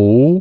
湖